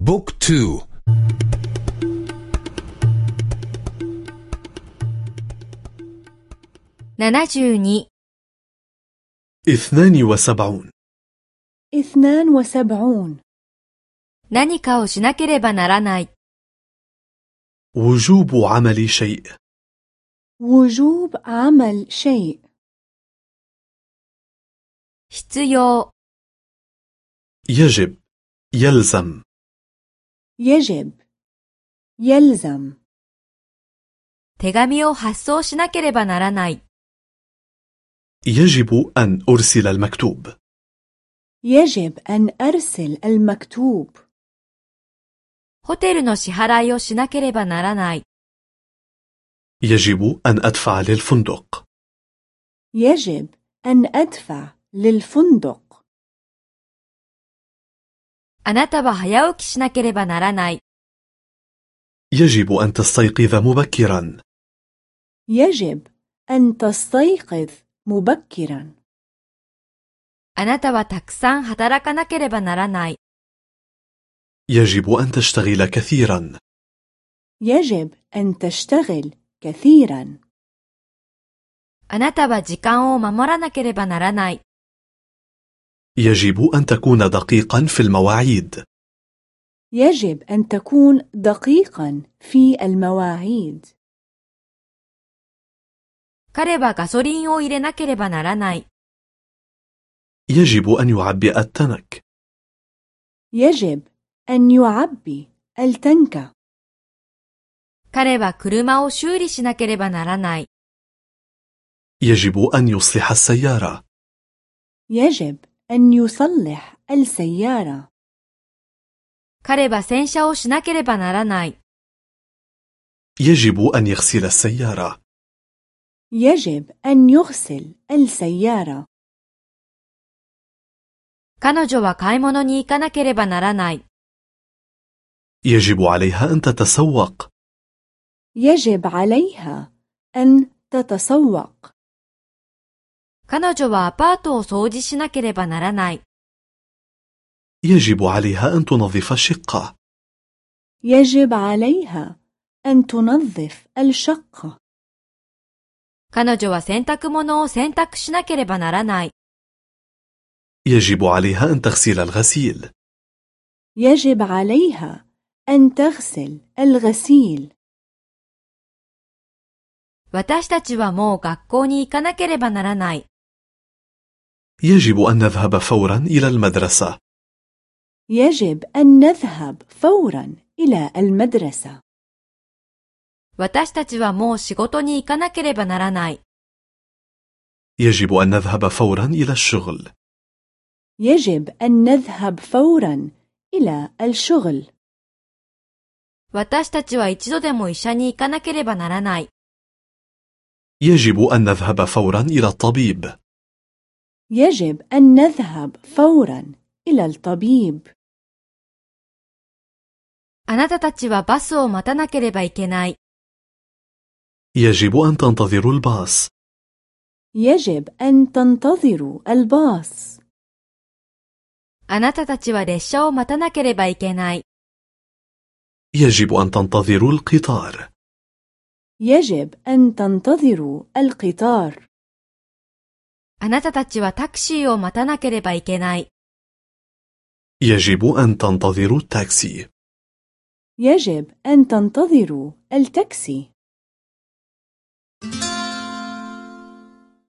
book two. نناجوني اثنان وسبعون. اثنان وسبعون. 何かをならない وجوب عمل شيء. وجوب عمل شيء. 必要 يجب. يلزم. يجب يلزم 手紙を発送しなければならない。يجب أن أرسل المكتوب يجب أن أرسل المكتوب ホテルの支払いをしなければならない。يجب أن أدفع للفندق. يجب أن أدفع للفندق. あなたは早起きしなければならない。يجب أن تستيقظ مبكرا. يجب أن تستيقظ مبكرا. あなたはたくさん働かなければならない。يجب أن تشتغل كثيرا. يجب أن تشتغل كثيرا. あなたは時間を守らなければならない。 يجب أن تكون دقيقا في المواعيد. يجب أن تكون دقيقا في المواعيد. 彼はガソリンを入れなければならない。يجب أن يعبئ التنك. يجب أن يعبي التنك. 彼は車を修理しなければならない。يجب أن يصلح السيارة. يجب أن يصلح السيارة. 彼は洗車をしなければならない。يجب أن يغسل السيارة. يجب أن يغسل السيارة. 彼女は買い物に行かなければならない。يجب عليها أن تتسوق. يجب عليها أن تتسوق. 彼女はアパートを掃除しなければならない。يجب عليها أن تنظف الشقة. يجب عليها أن تنظف الشقة. 彼女は洗濯物を洗濯しなければならない。يجب عليها أن تغسل الغسيل. يجب عليها أن تغسل الغسيل. 私たちはもう学校に行かなければならない。 يجب أن نذهب فورا إلى المدرسة. يجب أن نذهب فورا إلى المدرسة. 私たちはもう仕事に行かなければならない。يجب أن نذهب فورا إلى الشغل. يجب أن نذهب فورا إلى الشغل. 私たちは一度でも医者に行かなければならない。يجب أن نذهب فورا إلى الطبيب. يجب أن نذهب فورا إلى الطبيب. あなたたちはバスを待たなければいけない。يجب أن تنتظروا الباص. يجب أن تنتظروا الباص. あなたたちは列車を待たなければいけない。يجب أن تنتظروا القطار. يجب أن تنتظروا القطار. あなたたちはタクシーを待たなければいけない。يجب أن تنتظروا التاكسي. يجب أن تنتظروا التاكسي.